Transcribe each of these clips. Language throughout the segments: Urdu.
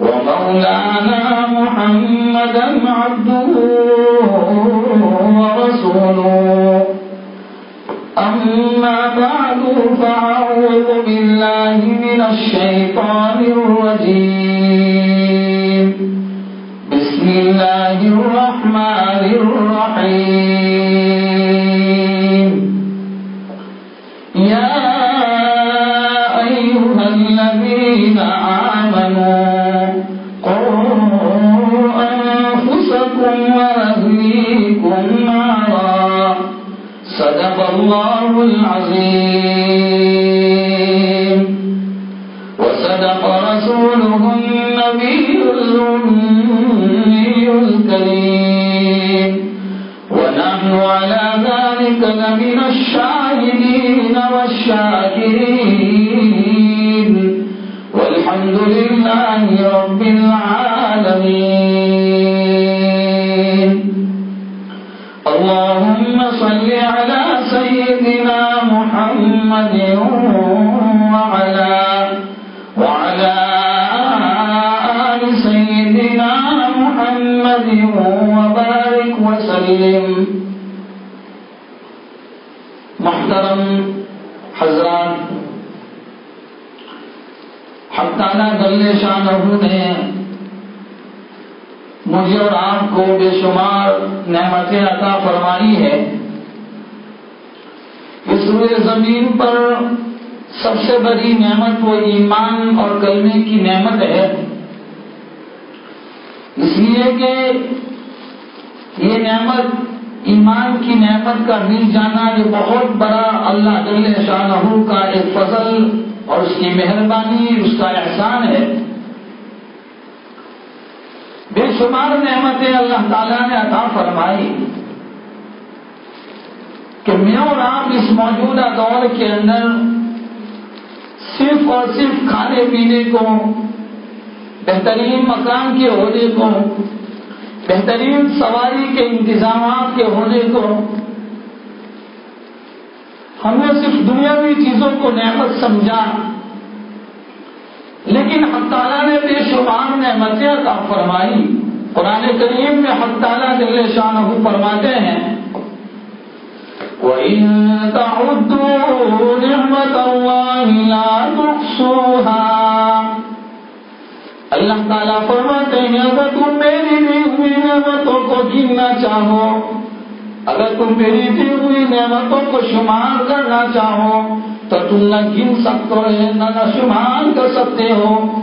ومولانا محمدا عبده ورسوله. أما بعد فأعوذ بالله من الشيطان الرجيم. مجھے اور آپ کو بے شمار نعمتیں عطا فرمائی ہے اس روئے زمین پر سب سے بڑی نعمت وہ ایمان اور کلمے کی نعمت ہے۔ اس لیے کہ یہ نعمت ایمان کی نعمت کا مل جانا یہ بہت بڑا اللہ جل شاہ کا ایک فضل اور اس کی مہربانی، اس کا احسان ہے۔ بے شمار نعمتیں اللہ تعالیٰ نے عطا فرمائی کہ میں اور آپ اس موجودہ دور کے اندر صرف اور صرف کھانے پینے کو، بہترین مکان کے ہونے کو، بہترین سواری کے انتظامات کے ہونے کو، ہم نے صرف دنیاوی چیزوں کو نعمت سمجھا۔ لیکن حق تعالیٰ نے بے شمار نعمتیں عطا فرمائی۔ قرآن کریم میں حق تعالیٰ دل شاہ فرماتے ہیں۔ وَإِن تَعُدُّوا نِعْمَةَ اللَّهِ لَا تُحْصُوهَا۔ اللہ تعالیٰ فرماتے ہیں، اگر تم میری دی ہوئی نعمتوں کو گننا چاہو، اگر تم میری دی ہوئی نعمتوں کو شمار کرنا چاہو تو تم نہ گن سکتے ہو، نہ نہ شمار کر سکتے ہو۔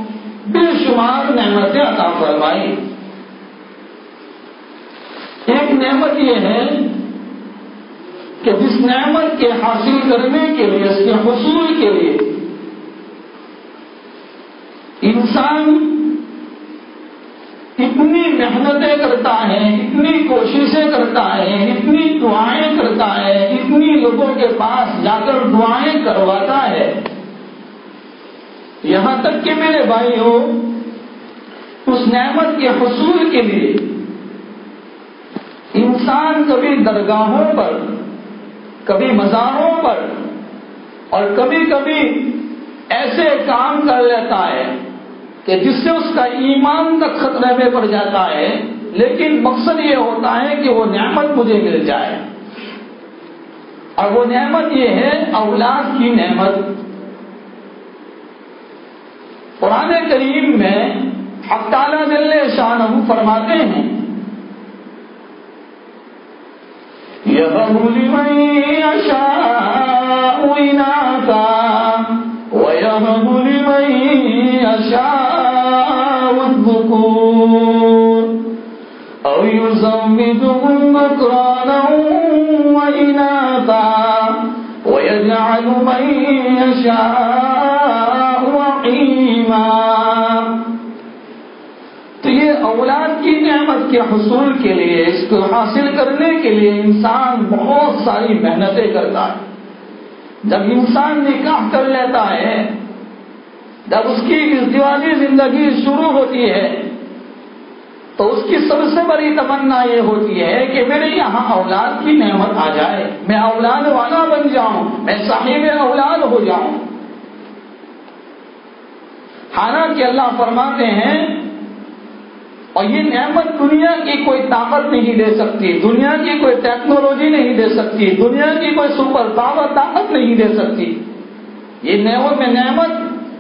بے شمار نعمتیں عطا فرمائی۔ ایک نعمت یہ ہے کہ جس نعمت کے حاصل کرنے کے لیے، اس کے حصول کے لیے انسان اتنی محنتیں کرتا ہے، اتنی کوششیں کرتا ہے، اتنی دعائیں کرتا ہے، اتنی لوگوں کے پاس جا کر دعائیں کرواتا ہے۔ یہاں تک کہ میرے بھائی ہو اس نعمت کے حصول کے لیے انسان کبھی درگاہوں پر، کبھی مزاروں پر اور کبھی کبھی ایسے کام کر لیتا ہے۔ کہ جس سے اس کا ایمان تک خطرے میں پڑ جاتا ہے، لیکن مقصد یہ ہوتا ہے کہ وہ نعمت مجھے مل جائے۔ اور وہ نعمت یہ ہے اولاد کی نعمت۔ قرآن کریم میں اب دل شان فرماتے ہیں شاہ يشاء تو یہ اولاد کی نعمت کے حصول کے لیے، اس کو حاصل کرنے کے لیے انسان بہت ساری محنتیں کرتا ہے۔ جب انسان نکاح کر لیتا ہے، جب اس کی ازدواجی زندگی شروع ہوتی ہے تو اس کی سب سے بڑی تمنا یہ ہوتی ہے کہ میرے یہاں اولاد کی نعمت آ جائے۔ میں اولاد والا بن جاؤں، میں صاحب اولاد ہو جاؤں۔ حالانکہ اللہ فرماتے ہیں، اور یہ نعمت دنیا کی کوئی طاقت نہیں دے سکتی، دنیا کی کوئی ٹیکنالوجی نہیں دے سکتی، دنیا کی کوئی سپر پاور طاقت نہیں دے سکتی۔ یہ نعمت میں نعمت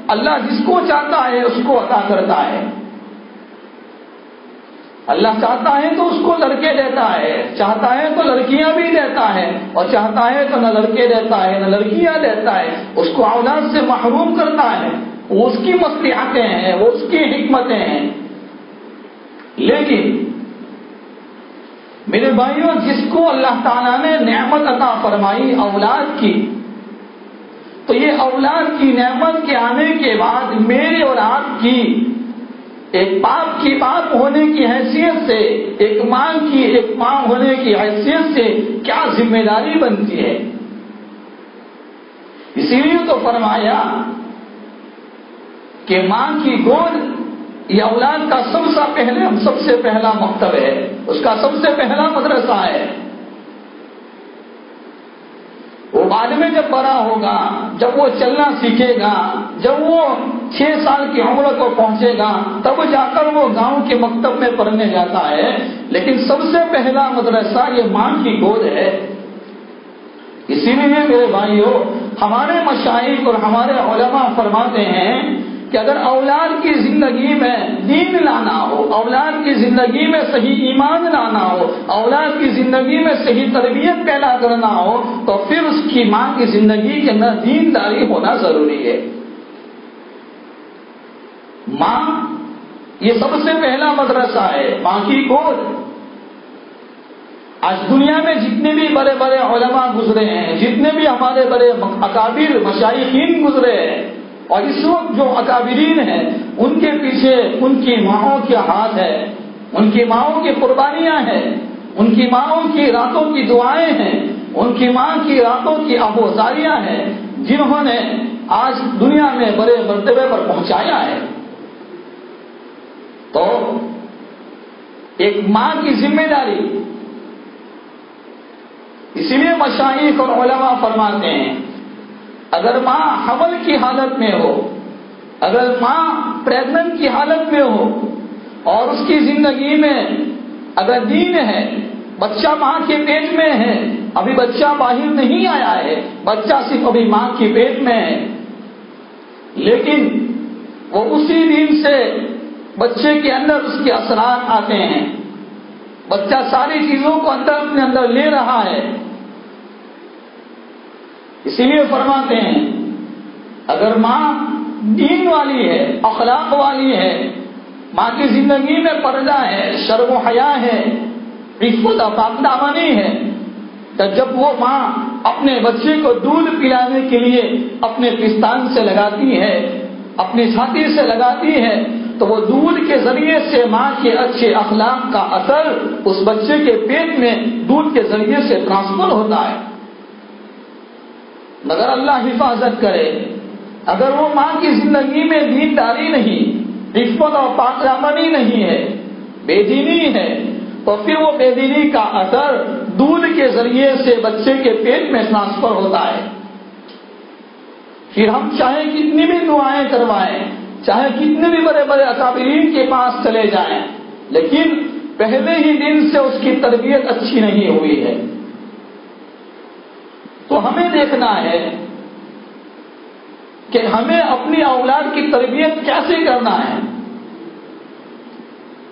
اللہ جس کو چاہتا ہے، اس کو عطا کرتا ہے۔ اللہ چاہتا ہے تو اس کو لڑکے دیتا ہے، چاہتا ہے تو لڑکیاں بھی دیتا ہے، اور چاہتا ہے تو نہ لڑکے دیتا ہے، نہ لڑکیاں دیتا ہے، اس کو اولاد سے محروم کرتا ہے۔ وہ اس کی مستحقیں ہیں، وہ اس کی حکمتیں ہیں۔ لیکن میرے بھائیوں جس کو اللہ تعالیٰ نے نعمت عطا فرمائی اولاد کی، تو یہ اولاد کی نعمت کے آنے کے بعد میرے اور آپ کی ایک باپ کی باپ ہونے کی حیثیت سے، ایک ماں کی، ایک ماں ہونے کی حیثیت سے کیا ذمہ داری بنتی ہے؟ اسی لیے تو فرمایا کہ ماں کی گود یہ اولاد کا سب سے پہلے، سب سے پہلا مکتب ہے۔ اس کا سب سے پہلا مدرسہ ہے۔ وہ بعد میں جب بڑا ہوگا، جب وہ چلنا سیکھے گا، جب وہ چھ سال کی عمر کو پہنچے گا، تب جا کر وہ گاؤں کے مکتب میں پڑھنے جاتا ہے۔ لیکن سب سے پہلا مدرسہ یہ ماں کی گود ہے۔ اسی لیے میرے بھائیوں ہمارے مشاہد اور ہمارے علماء فرماتے ہیں کہ اگر اولاد کی زندگی میں دین لانا ہو، اولاد کی زندگی میں صحیح ایمان لانا ہو، اولاد کی زندگی میں صحیح تربیت پیدا کرنا ہو، تو پھر اس کی ماں کی زندگی کے اندر دین داری ہونا ضروری ہے۔ ماں، یہ سب سے پہلا مدرسہ ہے، ماں کی گود۔ آج دنیا میں جتنے بھی بڑے بڑے علماء گزرے ہیں، جتنے بھی ہمارے بڑے اکابر مشائقین گزرے ہیں اور اس وقت جو اکابرین ہیں، ان کے پیچھے ان کی ماؤں کے ہاتھ ہے ان کی ماؤں کی قربانیاں ہیں، ان کی ماؤں کی راتوں کی دعائیں ہیں، ان کی ماں کی راتوں کی آبوزاریاں ہیں، جنہوں نے آج دنیا میں بڑے مرتبے پر پہنچایا ہے۔ تو ایک ماں کی ذمہ داری، اسی لیے مشاہد اور علماء فرماتے ہیں اگر ماں حمل کی حالت میں ہو، اگر ماں پریگننٹ کی حالت میں ہو، اور اس کی زندگی میں اگر دین ہے، بچہ ماں کے پیٹ میں ہے، ابھی بچہ باہر نہیں آیا ہے، بچہ صرف ابھی ماں کے پیٹ میں ہے، لیکن وہ اسی دن سے بچے کے اندر اس کے اثرات آتے ہیں۔ بچہ ساری چیزوں کو اندر اپنے اندر لے رہا ہے۔ اسی لیے فرماتے ہیں، اگر ماں دین والی ہے، اخلاق والی ہے، ماں کی زندگی میں پردہ ہے، شرم و حیا ہے، عفت دامنی ہے، تو جب وہ ماں اپنے بچے کو دودھ پلانے کے لیے اپنے پستان سے لگاتی ہے اپنی چھاتی سے لگاتی ہے، تو وہ دودھ کے ذریعے سے ماں کے اچھے اخلاق کا اثر اس بچے کے پیٹ میں دودھ کے ذریعے سے ٹرانسفر ہوتا ہے۔ مگر اللہ حفاظت کرے۔ اگر وہ ماں کی زندگی میں دینداری نہیں حفت اور پاکرامنی نہیں ہے، بے دینی ہے، تو پھر وہ بے دینی کا اثر دودھ کے ذریعے سے بچے کے پیٹ میں ٹرانسفر ہوتا ہے۔ پھر ہم چاہے کتنی بھی دعائیں کروائیں، چاہے کتنے بھی بڑے بڑے اکابرین کے پاس چلے جائیں، لیکن پہلے ہی دن سے اس کی تربیت اچھی نہیں ہوئی ہے۔ تو ہمیں دیکھنا ہے کہ ہمیں اپنی اولاد کی تربیت کیسے کرنا ہے۔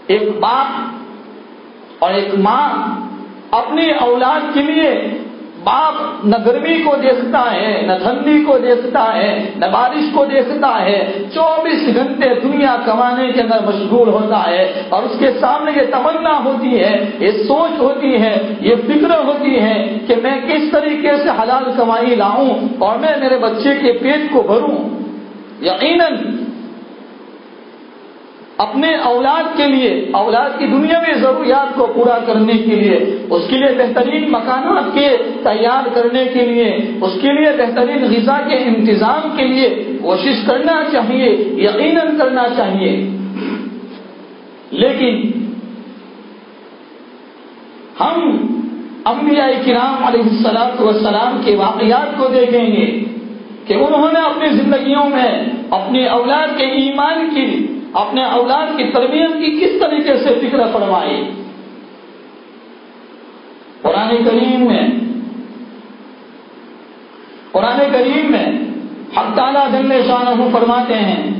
ایک باپ اور ایک ماں اپنی اولاد کے لیے باپ نہ گرمی کو دیکھتا ہے، نہ ٹھنڈی کو دیکھتا ہے، نہ بارش کو دیکھتا ہے۔ چوبیس گھنٹے دنیا کمانے کے اندر مشغول ہوتا ہے اور اس کے سامنے یہ تمنا ہوتی ہے، یہ سوچ ہوتی ہے، یہ فکر ہوتی ہے کہ میں کس طریقے سے حلال کمائی لاؤں اور میں میرے بچے کے پیٹ کو بھروں۔ یقیناً اپنے اولاد کے لیے، اولاد کی دنیا میں ضروریات کو پورا کرنے کے لیے، اس کے لیے بہترین مکانات کے تیار کرنے کے لیے، اس کے لیے بہترین غذا کے انتظام کے لیے کوشش کرنا چاہیے، یقیناً کرنا چاہیے۔ لیکن ہم انبیاء کرام علیہ السلام والسلام کے واقعات کو دیکھیں گے کہ انہوں نے اپنی زندگیوں میں اپنی اولاد کے ایمان کی اپنے اولاد کی تربیت کی کس طریقے سے فکر فرمائی؟ قرآن کریم میں۔ قرآن کریم میں حق تعالیٰ جل شاہ فرماتے ہیں،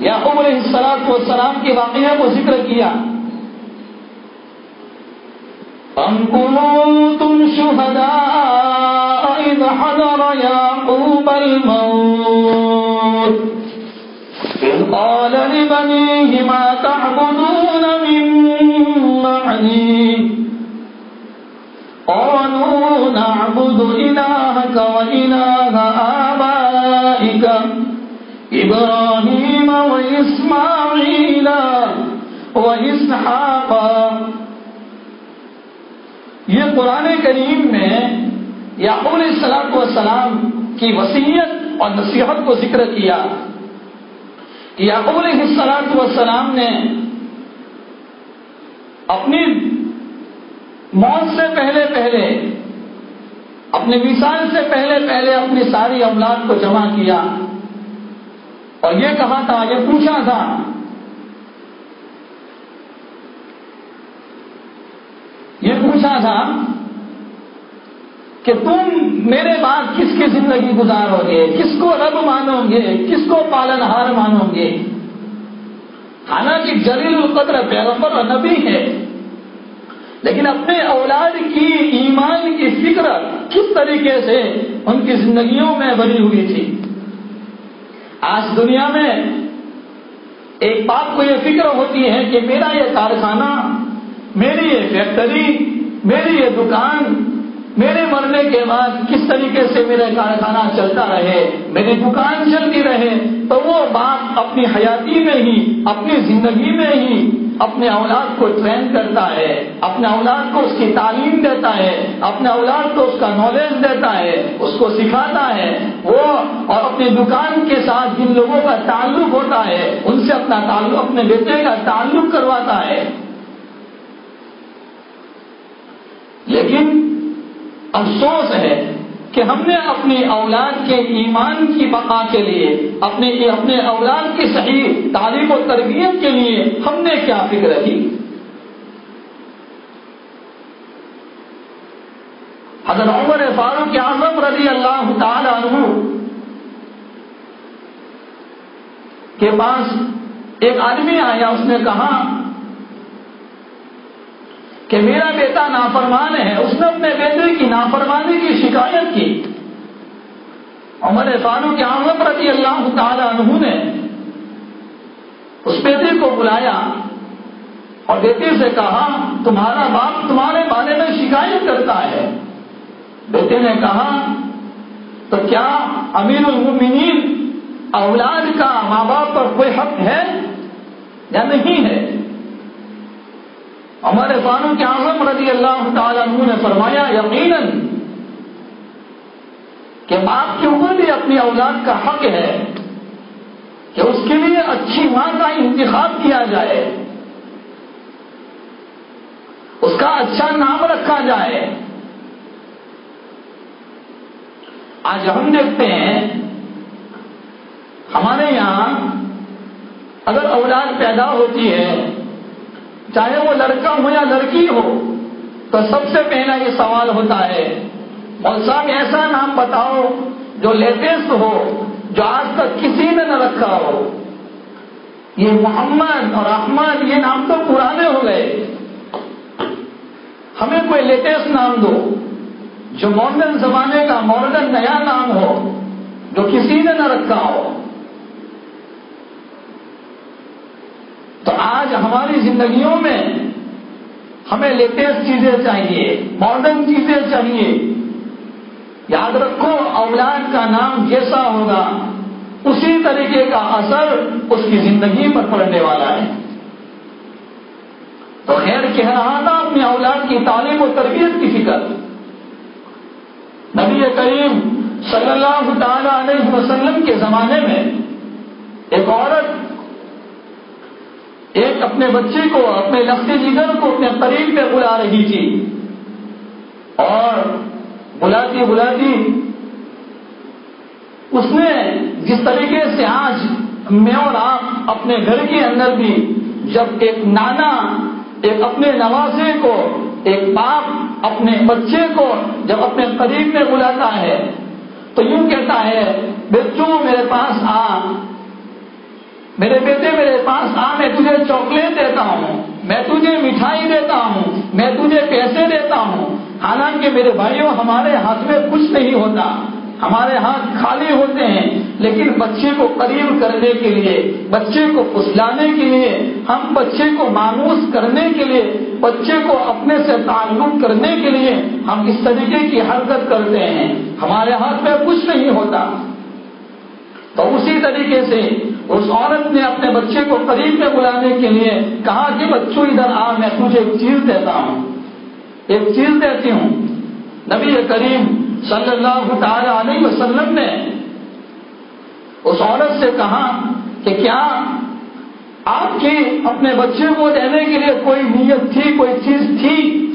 یا عمر سلاد و سلام کے واقعہ کو ذکر کیا۔ ہم تم شہدا حضر يعقوب الموت۔ قال لبنيه ما تعبدون من معني قالوا نعبد إلهك وإله آبائك، إبراهيم وإسماعيل وإسحاق. یہ قرآن کریم میں یعقوب علیہ السلام والسلام کی وسیعت اور نصیحت کو ذکر کیا۔ یعقوب علیہ السلام والسلام نے اپنی موت سے پہلے پہلے اپنے مثال سے پہلے پہلے اپنی ساری اولاد کو جمع کیا اور یہ کہا تھا، یہ پوچھا تھا۔ یہ پوچھا تھا کہ تم میرے بعد کس کی زندگی گزارو گے؟ کس کو رب مانو گے؟ کس کو پالن ہار مانو گے؟ حالانکہ جلیل القدر پیغمبر اور نبی ہے لیکن اپنے اولاد کی ایمان کی فکر کس طریقے سے ان کی زندگیوں میں بنی ہوئی تھی؟ آج دنیا میں ایک باپ کو یہ فکر ہوتی ہے کہ میرا یہ کارخانہ، میری یہ فیکٹری، میری یہ دکان میرے مرنے کے بعد کس طریقے سے میرا کارخانہ چلتا رہے، میری دکان چلتی رہے، تو وہ باپ اپنی حیاتی میں ہی، اپنی زندگی میں ہی اپنے اولاد کو ٹرین کرتا ہے، اپنے اولاد کو اس کی تعلیم دیتا ہے، اپنے اولاد کو اس کا نالج دیتا ہے، اس کو سکھاتا ہے۔ وہ اور اپنی دکان کے ساتھ جن لوگوں کا تعلق ہوتا ہے، ان سے اپنا تعلق، اپنے بیٹے کا تعلق کرواتا ہے۔ لیکن افسوس ہے کہ ہم نے اپنی اولاد کے ایمان کی بقا کے لیے، اپنے اپنے اولاد کی صحیح تعلیم و تربیت کے لیے ہم نے کیا فکر کی؟ حضرت عمر فاروق اعظم رضی اللہ تعالی عنہ کے پاس ایک آدمی آیا، اس نے کہا کہ میرا بیٹا نافرمان ہے، اس نے اپنے بیٹے کی نافرمانی کی شکایت کی۔ عمر فاروق اعظم رضی اللہ تعالی عنہ نے اس بیٹے کو بلایا اور بیٹے سے کہا، تمہارا باپ تمہارے بارے میں شکایت کرتا ہے۔ بیٹے نے کہا، تو کیا امیر المؤمنین اولاد کا ماں باپ پر کوئی حق ہے؟ یا نہیں ہے؟ ہمارے فاروق اعظم رضی اللہ تعالیٰ عنہ نے فرمایا، یقیناً کہ باپ کے اوپر بھی اپنی اولاد کا حق ہے کہ اس کے لیے اچھی ماں کا انتخاب کیا جائے، اس کا اچھا نام رکھا جائے۔ آج ہم دیکھتے ہیں، ہمارے یہاں اگر اولاد پیدا ہوتی ہے چاہے وہ لڑکا ہو یا لڑکی ہو، تو سب سے پہلا یہ سوال ہوتا ہے مول صاحب، ایسا نام بتاؤ جو لیٹسٹ ہو، جو آج تک کسی نے نہ رکھا ہو۔ یہ محمد اور احمد، یہ نام تو پرانے ہو گئے۔ ہمیں کوئی لیٹسٹ نام دو جو ماڈرن زمانے کا ماڈرن نیا نام ہو، جو کسی نے نہ رکھا ہو۔ تو آج ہماری زندگیوں میں ہمیں لیٹسٹ چیزیں چاہیے ماڈرن چیزیں چاہیے۔ یاد رکھو، اولاد کا نام جیسا ہوگا، اسی طریقے کا اثر اس کی زندگی پر پڑنے والا ہے۔ تو خیر کہہ رہا تھا اپنی اولاد کی تعلیم و تربیت کی فکر۔ نبی کریم صلی اللہ تعالی علیہ وسلم کے زمانے میں ایک عورت ایک اپنے بچے کو، اپنے لفظ جگر کو، اپنے قریب میں بلا رہی تھی۔ اور بلاتی بلاتی اس نے جس طریقے سے آج میں اور آپ اپنے گھر کے اندر بھی جب ایک نانا، ایک اپنے نوازے کو، ایک باپ اپنے بچے کو جب اپنے قریب میں بلاتا ہے تو یوں کہتا ہے، بچوں میرے پاس آ میرے بیٹے میرے پاس آ، میں تجھے چاکلیٹ دیتا ہوں۔ میں تجھے مٹھائی دیتا ہوں۔ میں تجھے پیسے دیتا ہوں۔ حالانکہ میرے بھائیوں ہمارے ہاتھ میں کچھ نہیں ہوتا۔ ہمارے ہاتھ خالی ہوتے ہیں۔ لیکن بچے کو قریب کرنے کے لیے، بچے کو پسلانے کے لیے، ہم بچے کو مانوس کرنے کے لیے، بچے کو اپنے سے تعلق کرنے کے لیے ہم اس طریقے کی حرکت کرتے ہیں۔ ہمارے ہاتھ میں کچھ نہیں ہوتا۔ تو اسی طریقے سے اس عورت نے اپنے بچے کو قریب میں بلانے کے لیے کہا کہ بچوں ادھر آ، میں تجھے ایک چیز دیتا ہوں۔ ایک چیز دیتی ہوں۔ نبی کریم صلی اللہ تعالی علیہ وسلم نے اس عورت سے کہا کہ کیا آپ کی اپنے بچے کو دینے کے لیے کوئی نیت تھی، کوئی چیز تھی؟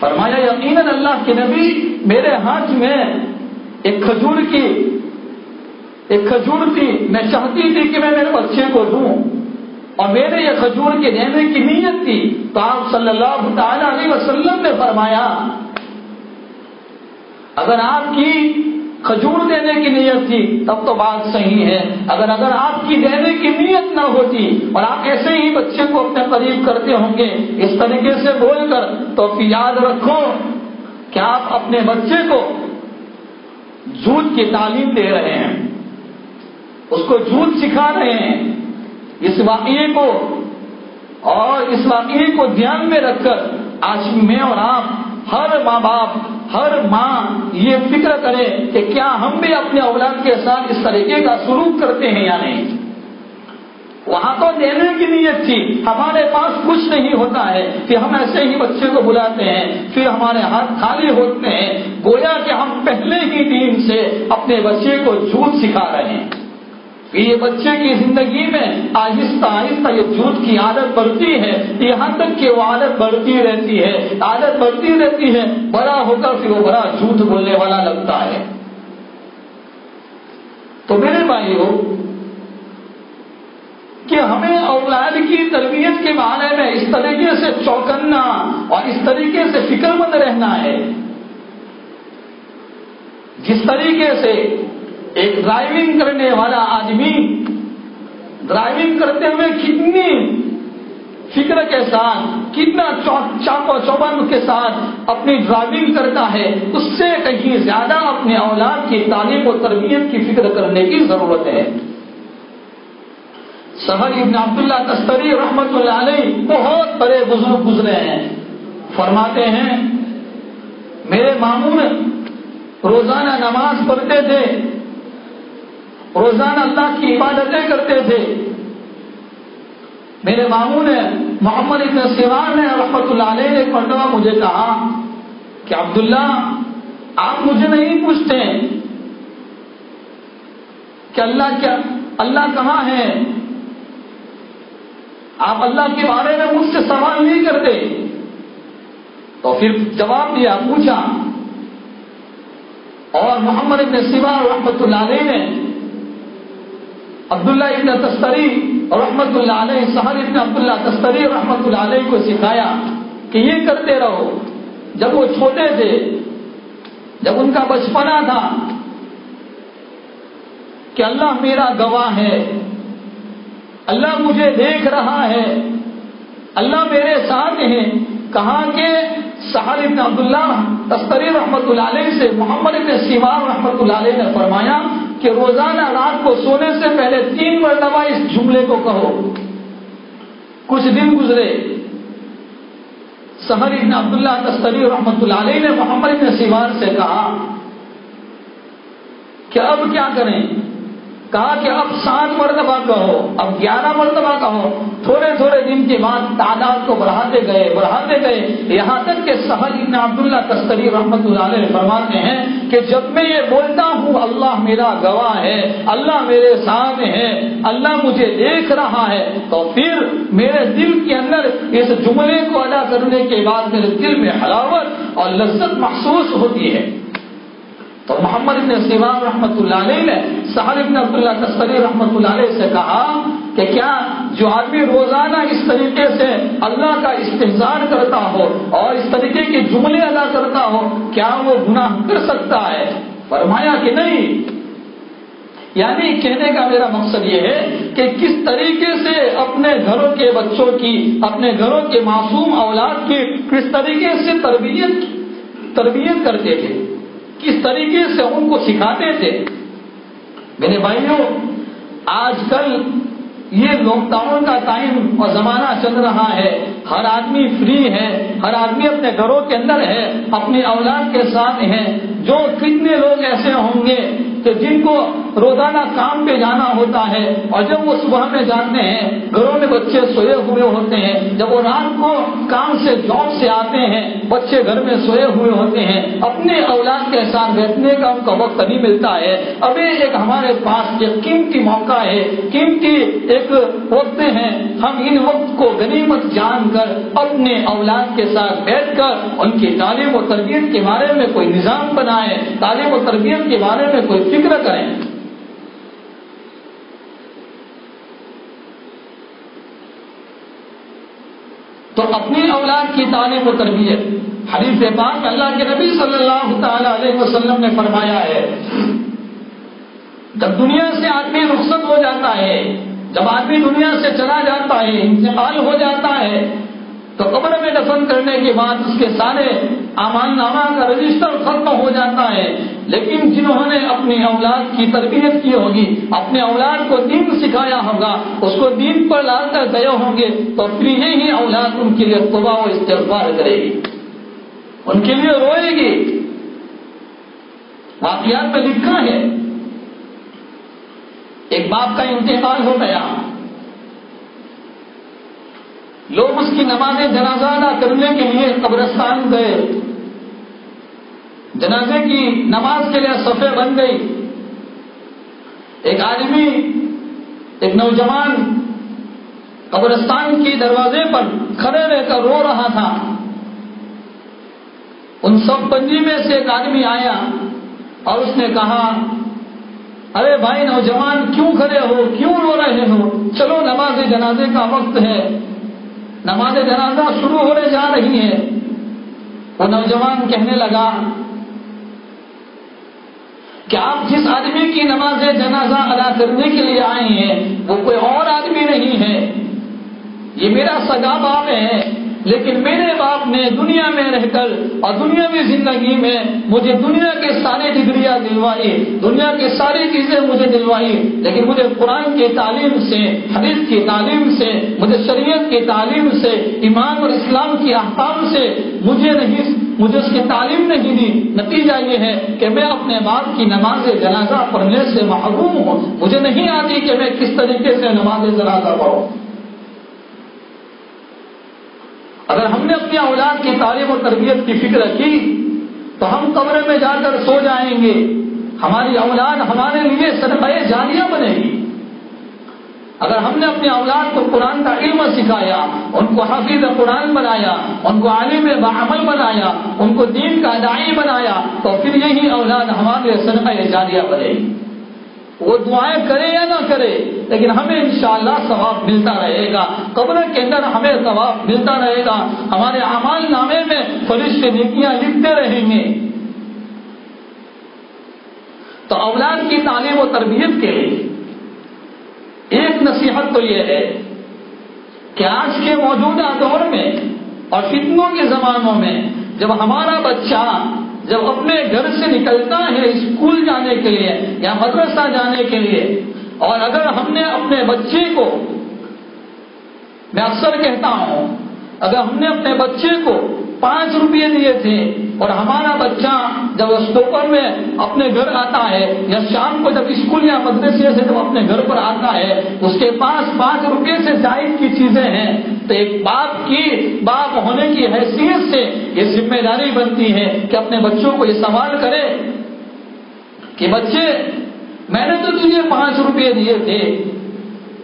فرمایا، یقیناً اللہ کے نبی میرے ہاتھ میں ایک کھجور کی ایک کھجور تھی، میں چاہتی تھی کہ میں میرے بچے کو دوں۔ اور میرے یہ کھجور کے دینے کی نیت تھی۔ تو آپ صلی اللہ تعالی علیہ وسلم نے فرمایا، اگر آپ کی کھجور دینے کی نیت تھی، تب تو بات صحیح ہے۔ اگر اگر آپ کی دینے کی نیت نہ ہوتی اور آپ ایسے ہی بچے کو اپنے قریب کرتے ہوں گے، اس طریقے سے بول کر تو پھر یاد رکھو کہ آپ اپنے بچے کو جھوٹ کی تعلیم دے رہے ہیں۔ اس کو جھوٹ سکھا رہے ہیں۔ اس واقعے کو اور اس واقعے کو دھیان میں رکھ کر آج میں اور آپ، ہر ماں باپ، ہر ماں یہ فکر کرے کہ کیا ہم بھی اپنے اولاد کے ساتھ اس طریقے کا سلوک کرتے ہیں یا نہیں۔ وہاں تو دینے کی نیت تھی۔ ہمارے پاس کچھ نہیں ہوتا ہے کہ ہم ایسے ہی بچے کو بلاتے ہیں، پھر ہمارے ہاتھ خالی ہوتے ہیں۔ گویا کہ ہم پہلے ہی دن سے اپنے بچے کو جھوٹ سکھا رہے ہیں۔ یہ بچے کی زندگی میں آہستہ آہستہ یہ جھوٹ کی عادت بڑھتی ہے یہاں تک کہ وہ عادت بڑھتی رہتی ہے۔ عادت بڑھتی رہتی ہے، بڑا ہو کر پھر وہ بڑا جھوٹ بولنے والا لگتا ہے۔ تو میرے بھائیوں کہ ہمیں اولاد کی تربیت کے بارے میں اس طریقے سے چوکنا اور اس طریقے سے فکر مند رہنا ہے۔ جس طریقے سے ایک ڈرائیونگ کرنے والا آدمی ڈرائیونگ کرتے ہوئے کتنی فکر کے ساتھ، کتنا چاقو چوبند کے ساتھ اپنی ڈرائیونگ کرتا ہے، اس سے کہیں زیادہ اپنے اولاد کی تعلیم و تربیت کی فکر کرنے کی ضرورت ہے۔ سہر ابن عبداللہ تستری رحمت اللہ علیہ بہت بڑے بزرگ گزرے ہیں۔ فرماتے ہیں، میرے ماموں روزانہ نماز پڑھتے تھے روزانہ اللہ کی عبادتیں کرتے تھے۔ میرے ماموں نے، محمد ابن سیوان نے رحمت اللہ علیہ نے ایک مرتبہ مجھے کہا کہ عبداللہ، آپ مجھے نہیں پوچھتے کہ اللہ کیا، اللہ کہاں ہے؟ آپ اللہ کے بارے میں مجھ سے سوال نہیں کرتے۔ تو پھر جواب دیا، پوچھا۔ اور محمد ابن سیوا رحمت اللہ علیہ نے عبداللہ ابن تستری رحمت اللہ علیہ سہر ابن عبداللہ تستری رحمت اللہ علیہ کو سکھایا کہ یہ کرتے رہو۔ جب وہ چھوٹے تھے، جب ان کا بچپنا تھا کہ اللہ میرا گواہ ہے، اللہ مجھے دیکھ رہا ہے، اللہ میرے ساتھ ہیں، کہاں کے؟ سہار ابن عبداللہ تستری رحمت اللہ علیہ سے، محمد ابن سیوار رحمت اللہ علیہ نے فرمایا کہ روزانہ رات کو سونے سے پہلے تین مرتبہ اس جملے کو کہو۔ کچھ دن گزرے۔ سہر ابن عبداللہ تصویر رحمۃ اللہ علیہ نے محمد ابن سیوان سے کہا کہ اب کیا کریں؟ کہا کہ اب سات مرتبہ کہو، اب گیارہ مرتبہ کہو۔ تھوڑے تھوڑے دن کے بعد تعداد کو بڑھاتے گئے بڑھاتے گئے۔ یہاں تک کہ سہل ابن عبداللہ تستری رحمت اللہ علیہ فرماتے ہیں کہ جب میں یہ بولتا ہوں، اللہ میرا گواہ ہے، اللہ میرے ساتھ ہے، اللہ مجھے دیکھ رہا ہے، تو پھر میرے دل کے اندر اس جملے کو ادا کرنے کے بعد میرے دل میں حلاوت اور لذت محسوس ہوتی ہے۔ تو محمد ابن سیوان رحمۃ اللہ علیہ نے سہر ابن عبداللہ تستری رحمۃ اللہ علیہ سے کہا کہ کیا جو آدمی روزانہ اس طریقے سے اللہ کا استحصال کرتا ہو اور اس طریقے کے جملے ادا کرتا ہو، کیا وہ گناہ کر سکتا ہے؟ فرمایا کہ نہیں۔ یعنی کہنے کا میرا مقصد یہ ہے کہ کس طریقے سے اپنے گھروں کے بچوں کی، اپنے گھروں کے معصوم اولاد کی کس طریقے سے تربیت تربیت کرتے تھے کس طریقے سے ان کو سکھاتے تھے؟ میرے بھائیوں، آج کل یہ لاک ڈاؤن کا ٹائم اور زمانہ چل رہا ہے۔ ہر آدمی فری ہے، ہر آدمی اپنے گھروں کے اندر ہے، اپنی اولاد کے ساتھ ہیں جو کتنے لوگ ایسے ہوں گے کہ جن کو روزانہ کام پہ جانا ہوتا ہے اور جب وہ صبح میں جاتے ہیں، گھروں میں بچے سوئے ہوئے ہوتے ہیں، جب وہ رات کو کام سے، جاب سے آتے ہیں، بچے گھر میں سوئے ہوئے ہوتے ہیں، اپنے اولاد کے ساتھ بیٹھنے کا ان کا وقت نہیں ملتا ہے۔ ابھی ایک ہمارے پاس ایک قیمتی موقع ہے۔ قیمتی ایک وقت ہیں ہم ان وقت کو غنیمت جان کر اپنے اولاد کے ساتھ بیٹھ کر ان کی تعلیم و تربیت کے بارے میں کوئی نظام بنا بنائے تعلیم و تربیت کے بارے میں کوئی فکر کریں۔ تو اپنی اولاد کی تعلیم و تربیت۔ حدیث پاک اللہ کے نبی صلی اللہ تعالی علیہ وسلم نے فرمایا ہے، جب دنیا سے آدمی رخصت ہو جاتا ہے، جب آدمی دنیا سے چلا جاتا ہے، انتقال ہو جاتا ہے، تو قبر میں دفن کرنے کے بعد اس کے سارے امان نامہ کا رجسٹر ختم ہو جاتا ہے، لیکن جنہوں نے اپنی اولاد کی تربیت کی ہوگی، اپنے اولاد کو دین سکھایا ہوگا، اس کو دین پر لا کر گئے ہوں گے، تو پھر ہی اولاد ان کے لیے توبہ و استغفار کرے گی۔ ان کے لیے روئے گی۔ واقعات میں لکھا ہے۔ ایک باپ کا انتقال ہو گیا۔ لوگ اس کی نماز جنازہ ادا کرنے کے لیے قبرستان گئے۔ جنازے کی نماز کے لیے صفے بن گئی۔ ایک آدمی ایک نوجوان قبرستان کی دروازے پر کھڑے رہ کر رو رہا تھا۔ ان سب بندی میں سے ایک آدمی آیا اور اس نے کہا، ارے بھائی نوجوان، کیوں کھڑے ہو؟ کیوں رو رہے ہو؟ چلو، نماز جنازے کا وقت ہے۔ نماز جنازہ شروع ہونے جا رہی ہے وہ نوجوان کہنے لگا کہ آپ جس آدمی کی نماز جنازہ ادا کرنے کے لیے آئے ہیں، وہ کوئی اور آدمی نہیں ہے۔ یہ میرا سگا باپ ہے۔ لیکن میرے باپ نے دنیا میں رہ کر اور دنیاوی زندگی میں مجھے دنیا کے سارے ڈگریاں دلوائی، دنیا کی ساری چیزیں مجھے دلوائی، لیکن مجھے قرآن کی تعلیم سے، حدیث کی تعلیم سے، مجھے شریعت کی تعلیم سے، ایمان اور اسلام کی احکام سے مجھے نہیں، مجھے اس کی تعلیم نہیں دی۔ نتیجہ یہ ہے کہ میں اپنے باپ کی نماز جنازہ پڑھنے سے محروم ہوں۔ مجھے نہیں آتی کہ میں کس طریقے سے نماز جنازہ پڑھوں۔ اگر ہم نے اپنی اولاد کی تعلیم و تربیت کی فکر کی تو ہم کمرے میں جا کر سو جائیں گے۔ ہماری اولاد ہمارے لیے صدقہ جاریہ بنے گی۔ اگر ہم نے اپنی اولاد کو قرآن کا علم سکھایا، ان کو حافظ قرآن بنایا، ان کو عالم بعمل بنایا، ان کو دین کا دائی بنایا، تو پھر یہی اولاد ہمارے صدقہ جاریہ بنے گی۔ وہ دعائیں کرے یا نہ کرے، لیکن ہمیں انشاءاللہ ثواب ملتا رہے گا۔ قبر کے اندر ہمیں ثواب ملتا رہے گا۔ ہمارے اعمال نامے میں فرشتے نیکیاں لکھتے رہیں گے۔ تو اولاد کی تعلیم و تربیت کے لیے ایک نصیحت تو یہ ہے کہ آج کے موجودہ دور میں اور فتنوں کے زمانوں میں جب ہمارا بچہ جب اپنے گھر سے نکلتا ہے اسکول جانے کے لیے یا مدرسہ جانے کے لیے، اور اگر ہم نے اپنے بچے کو، میں اکثر کہتا ہوں، اگر ہم نے اپنے بچے کو پانچ روپئے دیے تھے اور ہمارا بچہ جب اس دوپہر میں اپنے گھر آتا ہے یا شام کو جب اسکول یا مدرسے سے جب اپنے گھر پر آتا ہے، اس کے پاس پانچ روپئے سے زائد کی چیزیں ہیں۔ تو ایک باپ کی، باپ ہونے کی حیثیت سے یہ ذمہ داری بنتی ہے کہ اپنے بچوں کو یہ سوال کرے کہ بچے، میں نے تو تجھے پانچ روپئے دیے تھے،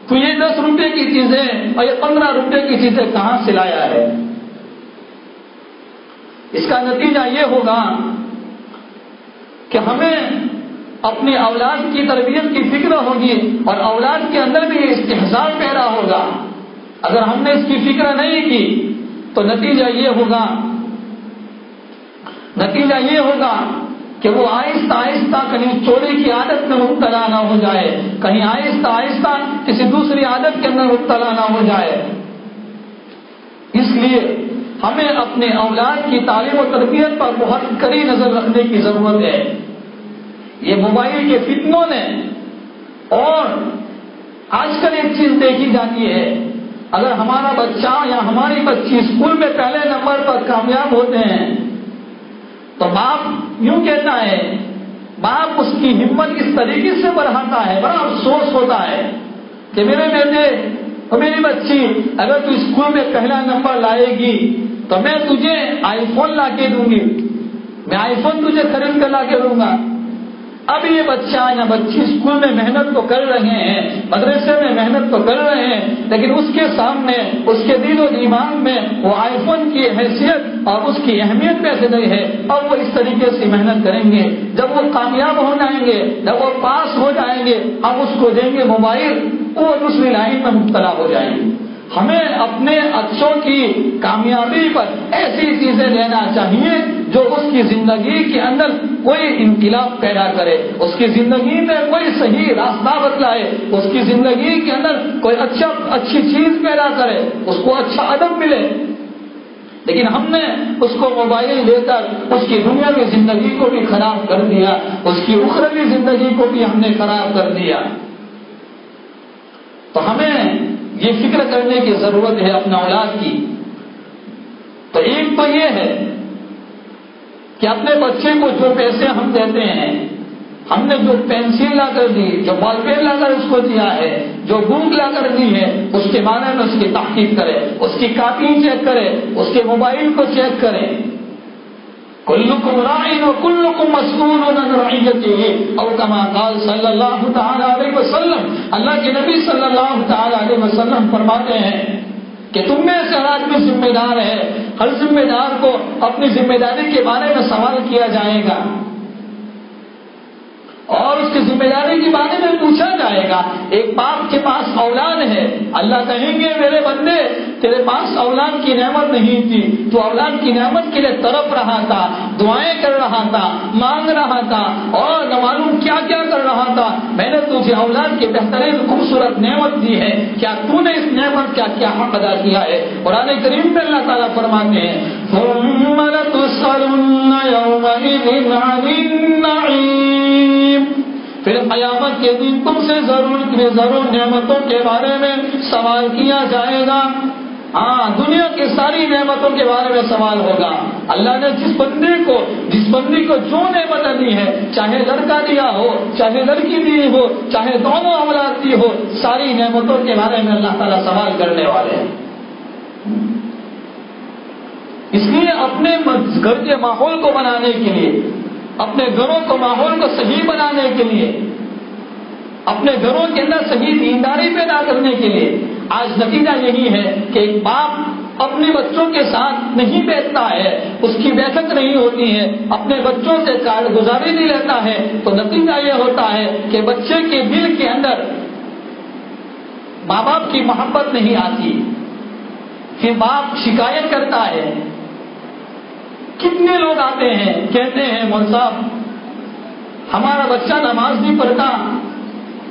تو یہ دس روپے کی چیزیں اور یہ پندرہ روپے کی چیزیں کہاں سے لایا ہے؟ اس کا نتیجہ یہ ہوگا کہ ہمیں اپنی اولاد کی تربیت کی فکر ہوگی اور اولاد کے اندر بھی استحصال پیدا ہوگا۔ اگر ہم نے اس کی فکر نہیں کی تو نتیجہ یہ ہوگا، نتیجہ یہ ہوگا کہ وہ آہستہ آہستہ کہیں چوری کی عادت میں مبتلا نہ ہو جائے، کہیں آہستہ آہستہ کسی دوسری عادت کے اندر مبتلا نہ ہو جائے۔ اس لیے ہمیں اپنے اولاد کی تعلیم و تربیت پر بہت کڑی نظر رکھنے کی ضرورت ہے۔ یہ موبائل کے فتنوں نے اور آج کل ایک چیز دیکھی جاتی ہے۔ اگر ہمارا بچہ یا ہماری بچی اسکول میں پہلے نمبر پر کامیاب ہوتے ہیں، تو باپ یوں کہتا ہے، باپ اس کی ہمت اس طریقے سے بڑھاتا ہے، بڑا افسوس ہوتا ہے کہ میرے بیٹے میری بچی، اگر تو اسکول میں پہلا نمبر لائے گی، تو میں تجھے آئی فون لا کے دوں گی۔ میں آئی فون تجھے خرید کر لا کے دوں گا۔ اب یہ بچہ یا بچی اسکول میں محنت تو کر رہے ہیں، مدرسے میں محنت تو کر رہے ہیں، لیکن اس کے سامنے، اس کے دل و دماغ میں وہ آئی فون کی حیثیت اور اس کی اہمیت کیسے نہیں ہے اور وہ اس طریقے سے محنت کریں گے۔ جب وہ کامیاب ہو جائیں گے، جب وہ پاس ہو جائیں گے، ہم اس کو دیں گے موبائل، وہ دوسری لائن میں مبتلا ہو جائیں گے۔ ہمیں اپنے اچھوں کی کامیابی پر ایسی چیزیں دینا چاہیے جو اس کی زندگی کے اندر کوئی انقلاب پیدا کرے، اس کی زندگی میں کوئی صحیح راستہ بتلائے، اس کی زندگی کے اندر کوئی اچھا اچھی چیز پیدا کرے، اس کو اچھا ادب ملے۔ لیکن ہم نے اس کو موبائل دے کر اس کی دنیا کی زندگی کو بھی خراب کر دیا، اس کی اخروی زندگی کو بھی ہم نے خراب کر دیا۔ تو ہمیں یہ فکر کرنے کی ضرورت ہے اپنا اولاد کی۔ تو ایک تو یہ ہے کہ اپنے بچے کو جو پیسے ہم دیتے ہیں، ہم نے جو پینسل لا کر دی، جو بال پین لا کر اس کو دیا ہے، جو بک لا کر دی ہے، اس کے بارے میں اس کی تحقیق کرے اس کی کاپی چیک کرے اس کے موبائل کو چیک کرے کلکم رائن و کلکم مسکون اور کما قال صلی اللہ تعالی علیہ وسلم۔ اللہ کے نبی صلی اللہ تعالی علیہ وسلم فرماتے ہیں کہ تم میں سے ہر آدمی ذمہ دار ہے، ہر ذمہ دار کو اپنی ذمہ داری کے بارے میں سوال کیا جائے گا۔ اور اس کی ذمہ داری کے بارے میں پوچھا جائے گا۔ ایک باپ کے پاس اولاد ہے، اللہ کہیں گے، میرے بندے تیرے پاس اولاد کی نعمت نہیں تھی، تو اولاد کی نعمت کے لیے تڑپ رہا تھا، دعائیں کر رہا تھا، مانگ رہا تھا، اور نہ معلوم کیا کیا کر رہا تھا؟ میں نے تجھے اولاد کی بہترین خوبصورت نعمت دی ہے، کیا تو نے اس نعمت کا کیا حق ادا کیا ہے؟ قرآن کریم میں اللہ تعالیٰ فرماتے ہیں پھر قیامت کے دن تم سے ضرور ضرور نعمتوں کے بارے میں سوال کیا جائے گا۔ ہاں دنیا کی ساری نعمتوں کے بارے میں سوال ہوگا۔ اللہ نے جس بندے کو، جس بندی کو جو نعمت دی ہے، چاہے لڑکا دیا ہو، چاہے لڑکی دی ہو، چاہے دونوں اولاد دی ہو، ساری نعمتوں کے بارے میں اللہ تعالیٰ سوال کرنے والے ہیں۔ اس لیے اپنے گھر کے ماحول کو بنانے کے لیے، اپنے گھروں کو، ماحول کو صحیح بنانے کے لیے اپنے گھروں کے اندر صحیح دینداری پیدا کرنے کے لیے آج نتیجہ یہی ہے کہ ایک باپ اپنے بچوں کے ساتھ نہیں بیٹھتا ہے، اس کی بیٹھک نہیں ہوتی ہے، اپنے بچوں سے کارگزاری نہیں لیتا ہے۔ تو نتیجہ یہ ہوتا ہے کہ بچے کے دل کے اندر ماں باپ کی محبت نہیں آتی۔ پھر باپ شکایت کرتا ہے۔ کتنے لوگ آتے ہیں، کہتے ہیں، مول صاحب، ہمارا بچہ نماز نہیں پڑھتا۔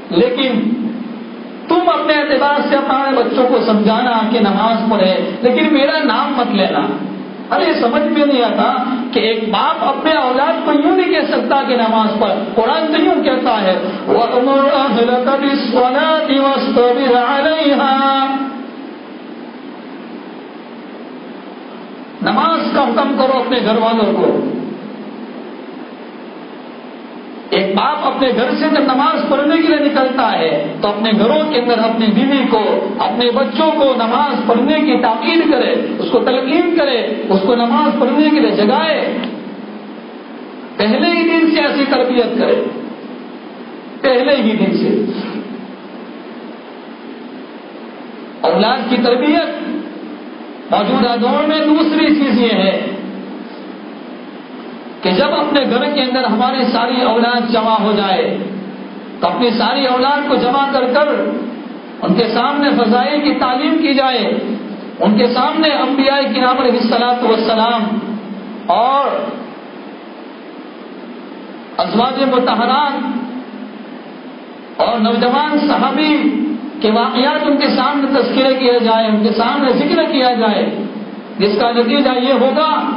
لیکن تم اپنے اعتبار سے اپنے بچوں کو سمجھانا کہ نماز پڑھے، لیکن میرا نام مت لینا۔ ارے سمجھ میں نہیں آتا کہ ایک باپ اپنے اولاد کو یوں نہیں کہہ سکتا کہ نماز پڑھ۔ قرآن تو یوں کہتا ہے نماز کا حکم کرو اپنے گھر والوں کو۔ ایک باپ اپنے گھر سے اندر نماز پڑھنے کے لیے نکلتا ہے، تو اپنے گھروں کے اندر اپنی بیوی کو، اپنے بچوں کو نماز پڑھنے کی تاکید کرے، اس کو تلقین کرے، اس کو نماز پڑھنے کے لیے جگائے۔ پہلے ہی دن سے ایسی تربیت کرے۔ پہلے ہی دن سے۔ اولاد کی تربیت موجودہ دور میں دوسری چیز یہ ہے کہ جب اپنے گھر کے اندر ہماری ساری اولاد جمع ہو جائے، تو اپنی ساری اولاد کو جمع کر کر ان کے سامنے فضائی کی تعلیم کی جائے۔ ان کے سامنے انبیاء کی نام السلاط وسلام اور ازواج متحرات اور نوجوان صحابی کے واقعات ان کے سامنے تذکرے کیا جائے، ان کے سامنے ذکر کیا جائے، جس کا نتیجہ یہ ہوگا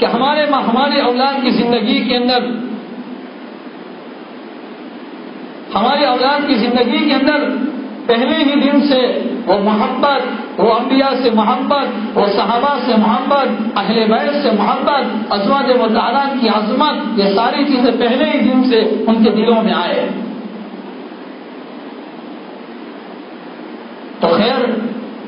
کہ ہمارے ہمارے اولاد کی زندگی کے اندر ہماری اولاد کی زندگی کے اندر پہلے ہی دن سے وہ محبت، وہ انبیاء سے محبت، وہ صحابہ سے محبت، اہل بیت سے محبت، ازواج و تعداد کی عظمت، یہ ساری چیزیں پہلے ہی دن سے ان کے دلوں میں آئے۔ تو خیر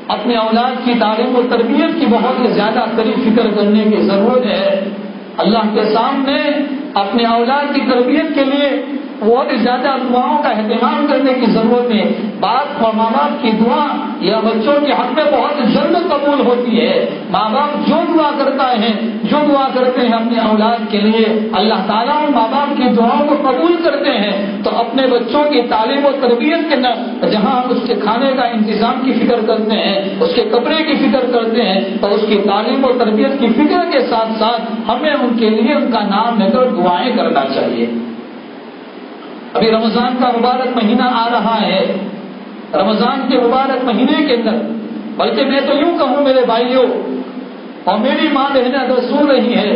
اپنے اولاد کی تعلیم و تربیت کی بہت زیادہ تری فکر کرنے کی ضرورت ہے۔ اللہ کے سامنے اپنے اولاد کی تربیت کے لیے بہت زیادہ دعاؤں کا اہتمام کرنے کی ضرورت ہے باپ اور ماں باپ کی دعا یا بچوں کے حق میں بہت جلد قبول ہوتی ہے۔ ماں باپ جو دعا کرتا ہے، جو دعا کرتے ہیں اپنے اولاد کے لیے، اللہ تعالیٰ اور ماں باپ کی دعاؤں کو قبول کرتے ہیں۔ تو اپنے بچوں کی تعلیم و تربیت کے اندر جہاں ہم اس کے کھانے کا انتظام کی فکر کرتے ہیں، اس کے کپڑے کی فکر کرتے ہیں تو اس کی تعلیم و تربیت کی فکر کے ساتھ ساتھ ہمیں ان کے لیے ان کا نام لے کر دعائیں کرنا چاہیے۔ ابھی رمضان کا مبارک مہینہ آ رہا ہے۔ رمضان کے مبارک مہینے کے اندر، بلکہ میں تو یوں کہوں میرے بھائیوں، اور میری ماں بہنیں اگر سن رہی ہے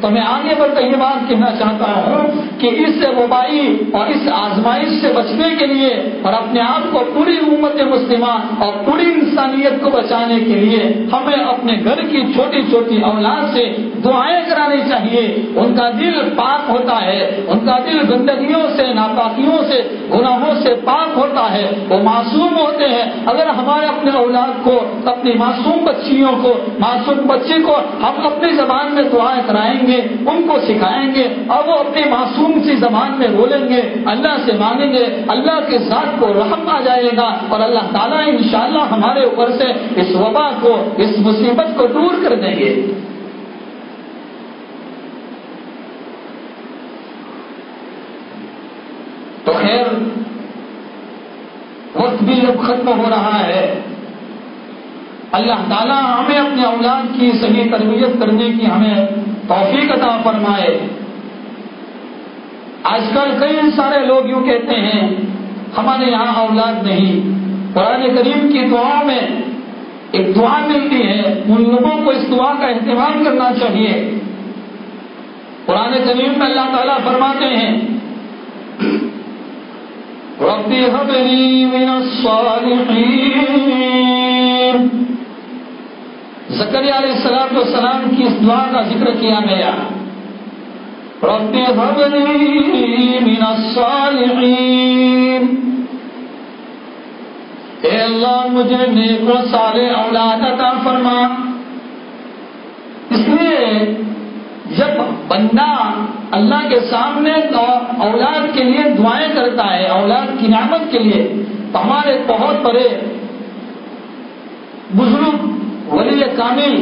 تو میں آگے بڑھ کر یہ بات کہنا چاہتا ہوں کہ اس وبائی اور اس آزمائش سے بچنے کے لیے اور اپنے آپ کو پوری امت مسلمہ اور پوری انسانیت کو بچانے کے لیے ہمیں اپنے گھر کی چھوٹی چھوٹی اولاد سے دعائیں کرانی چاہیے۔ ان کا دل پاک ہوتا ہے، ان کا دل گندگیوں سے، ناپاکیوں سے، گناہوں سے پاک ہوتا ہے۔ وہ معصوم ہوتے ہیں۔ اگر ہمارے اپنے اولاد کو، اپنی معصوم بچیوں کو، معصوم بچی کو ہم اپنی زبان میں دعائیں کرائیں گے ان کو سکھائیں گے اور وہ اپنی معصوم سی زبان میں بولیں گے۔ اللہ سے مانگیں گے، اللہ کے ساتھ کو رحم آ جائے گا اور اللہ تعالیٰ انشاءاللہ ہمارے اوپر سے اس وبا کو، اس مصیبت کو دور کر دیں گے۔ تو خیر، وقت بھی اب ختم ہو رہا ہے۔ اللہ تعالیٰ ہمیں اپنے اولاد کی صحیح تربیت کرنے کی ہمیں توفیق عطا فرمائے۔ آج کل کئی سارے لوگ یوں کہتے ہیں، ہمارے یہاں اولاد نہیں۔ قرآن کریم کی دعاؤں میں ایک دعا ملتی ہے، ان لوگوں کو اس دعا کا اہتمام کرنا چاہیے۔ قرآن کریم میں اللہ تعالیٰ فرماتے ہیں ربی حبری من الصالحین۔ زکریہ علیہ السلام والسلام کی اس دعا کا ذکر کیا گیا۔ رب من الصالحین۔ اے اللہ، مجھے نیک و سارے اولاد عطا فرما۔ اس لیے جب بندہ اللہ کے سامنے اولاد کے لیے دعائیں کرتا ہے، اولاد کی نعمت کے لیے، تو ہمارے بہت بڑے بزرگ ولی کامل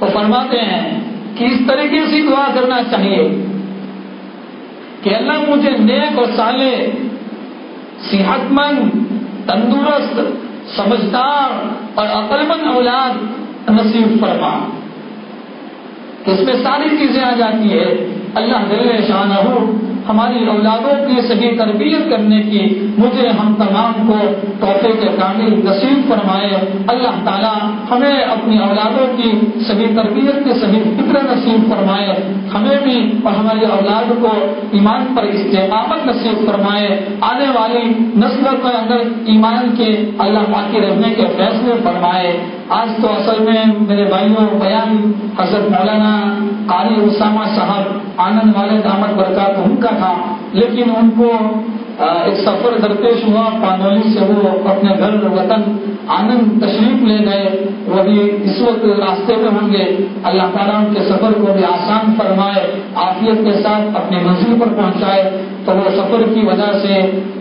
وہ فرماتے ہیں کہ اس طریقے سے دعا کرنا چاہیے کہ اللہ مجھے نیک اور سالے صحت مند، تندرست، سمجھدار اور عقل مند اولاد نصیب فرما۔ اس میں ساری چیزیں آ جاتی ہے اللہ دل شاہ ہماری اولادوں کی صحیح تربیت کرنے کی مجھے ہم تمام کو تحفے کے کامل نصیب فرمائے۔ اللہ تعالیٰ ہمیں اپنی اولادوں کی صحیح تربیت کی صحیح فکر نصیب فرمائے۔ ہمیں بھی اور ہماری اولاد کو ایمان پر استحقامت نصیب فرمائے۔ آنے والی نسل کے اندر ایمان کے اللہ باقی رہنے کے فیصلے فرمائے۔ آج تو اصل میں میرے بھائیوں، بیان حضرت مولانا قاری اسامہ صاحب، آنند والے دامت برکات، ان کا تھا۔ لیکن ان کو ایک سفر درپیش ہوا، پانولی سے وہ اپنے گھر وطن آنند تشریف لے گئے۔ وہ بھی اس وقت راستے میں ہوں گے۔ اللہ تعالیٰ ان کے سفر کو بھی آسان فرمائے، عافیت کے ساتھ اپنی منزل پر پہنچائے۔ تو وہ سفر کی وجہ سے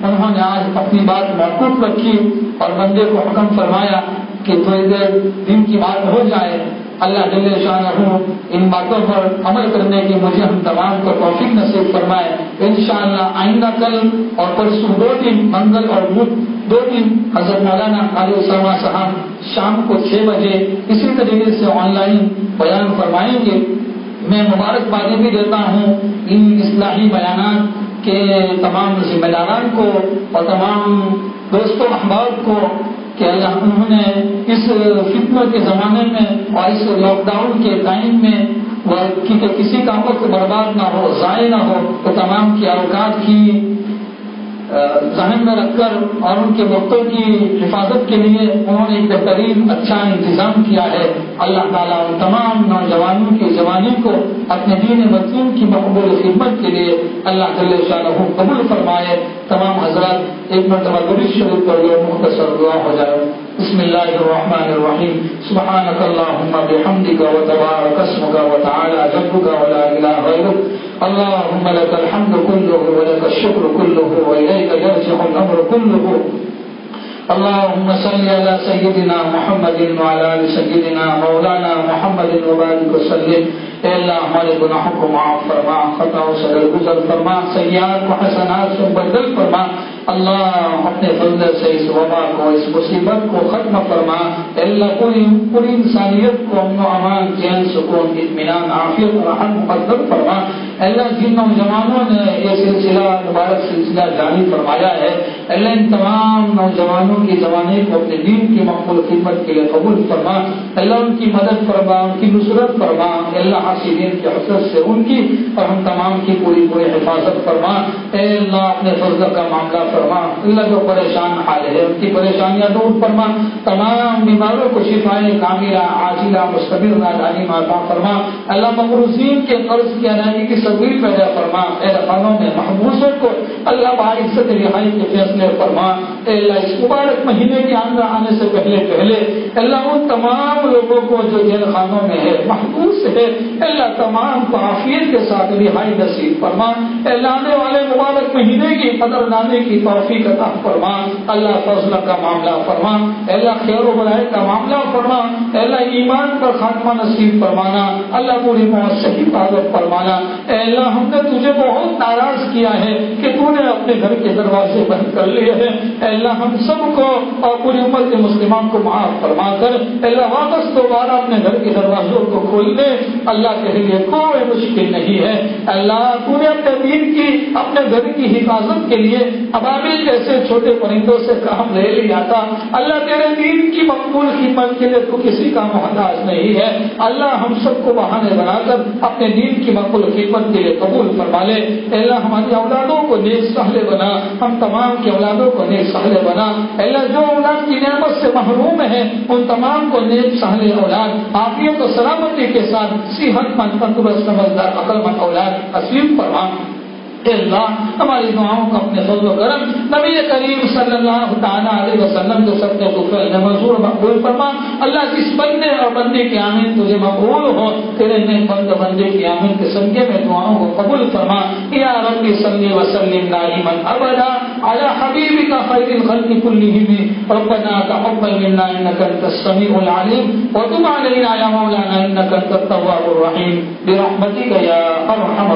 انہوں نے آج اپنی بات محفوظ رکھی اور بندے کو حکم فرمایا کہ تھوڑی دیر دن کی بات ہو جائے، اللہ دل شاہ ان باتوں پر عمل کرنے کی مجھے ہم تمام کو توفیق نصیب فرمائے۔ ان شاء اللہ آئندہ کل اور پرسوں دو دن، منگل اور بدھ دو دن، حضرت مولانا علی اسامہ صاحب شام کو چھ بجے اسی طریقے سے آن لائن بیان فرمائیں گے۔ میں مبارکبادی بھی دیتا ہوں ان اصلاحی بیانات کے تمام ذمہ داران کو اور تمام دوستوں، احباب کو۔ کہ انہوں نے اس فتنوں کے زمانے میں اور اس لاک ڈاؤن کے ٹائم میں کسی کا وقت برباد نہ ہو، ضائع نہ ہو تو تمام کی اوقات کی ذہن میں رکھ کر اور ان کے وقتوں کی حفاظت کے لیے انہوں نے ایک بہترین اچھا انتظام کیا ہے۔ اللہ تعالیٰ ان تمام نوجوانوں کی جوانی کو اپنے دین مظلوم کی مقبول خدمت کے لیے اللہ تعالیٰ قبول فرمائے۔ تمام حضرات، ایک مرتبہ شروع کر لو مختصر دعا ہو جائے۔ بسم الله الرحمن الرحيم. سبحانك اللهم بحمدك وتبارك اسمك وتعالى جدك ولا إله غيرك. اللهم لك الحمد كله ولك الشكر كله وإليك يرجع الأمر كله. اللهم صل على سيدنا محمد وعلى ال سيدنا مولانا محمد وبارك وسلم. اے اللہ ہمارے گناہوں کو معاف فرما خطا و سر فرما، سیاحت کو حسنات سے بدل فرما. اللہ اپنے فضل سے اس وبا کو، اس مصیبت کو ختم فرما. اللہ، پوری پوری انسانیت کو امن و امان چین سکون، اطمینان، عافیت اور رحم مقدم فرما. اللہ جن نوجوانوں نے یہ سلسلہ مبارک سلسلہ جاری فرمایا ہے۔ اللہ ان تمام نوجوانوں کی زبانیں کو اپنے دین کی مقبول خدمت کے لیے قبول فرما۔ اللہ ان کی مدد فرما، ان کی نصرت فرما۔ اللہ حاصلین کے حسرت سے ان کی اور ہم تمام کی پوری پوری حفاظت فرما۔ اے اللہ، اپنے فضل کا معاملہ فرما۔ اللہ جو پریشان حال ہے، ان کی پریشانیاں دور فرما۔ تمام بیماروں کو شفائے کاملہ، عاجلہ مستقبل نادانی ماتا فرما۔ اللہ مقروضین کے قرض کی ادائیگی کی سبیل پیدا فرما، اے خانوں میں محبوسوں کو اللہ باعزت رہائی کے فیصلے فرما۔ اے اللہ، اس مبارک مہینے کے اندر آنے سے پہلے پہلے اللہ ان تمام لوگوں کو جو جیل خانوں میں ہے محبوس ہے اللہ تمام کو عافیت کے ساتھ رہائی نصیب فرما۔ اللہ، آنے والے مبارک مہینے کی قدر لانے کی توفیق عطا فرما۔ اللہ فضل کا معاملہ فرما۔ اللہ، خیر و برائے کا معاملہ فرما۔ اللہ، ایمان پر خاتمہ نصیب فرمانا۔ اللہ پوری موت سے حفاظت فرمانا۔ اللہ، ہم نے تجھے بہت ناراض کیا ہے کہ تو نے اپنے گھر کے دروازے بند کر لیے ہیں۔ اللہ، ہم سب کو اور پوری عمر کے مسلمان کو معاف فرما کر۔ اللہ، واپس دوبارہ اپنے گھر کے دروازوں کو کھول دے اللہ کے لیے کوئی مشکل نہیں ہے۔ اللہ، تو نے اپنے دین کی، اپنے گھر کی حفاظت کے لیے ابابل جیسے چھوٹے پرندوں سے کام لے لیا تھا۔ اللہ، تیرے دین کی مقبول قیمت کے لیے تو کسی کا محتاج نہیں ہے۔ اللہ، ہم سب کو بہانے بنا کر اپنے دین کی مقبول قیمت کے لیے قبول فرما لے۔ اللہ، ہماری اولادوں کو نیک سہلے بنا۔ ہم تمام کی اولادوں کو نیک سہلے بنا۔ اللہ، جو اولاد کی نعمت سے محروم ہے ان تمام کو نیک سہلے اولاد آفیت و سلامتی کے ساتھ، صحت مند، تندرست، سمجھدار، عقل مند اولاد عصیم فرما۔ اللہ ہماری دعاؤں کو اپنے فضل و کرم نبی کریم صلی اللہ تعالیٰ علیہ وسلم جو سب کے منظور مقبول فرما۔ اللہ جس بندے اور بندے کی آمین تجھے مقبول ہو، تیرے نئے بند بندے کی آمین کے سنگے میں دعاؤں کو قبول فرما۔ یا رب صلی وسلم دائما ابدا۔ على حبيبك خير الخلق كلهم ربنا تقبل منا انك انت السميع العليم وتب علينا يا مولانا انك انت التواب الرحيم برحمتك يا ارحم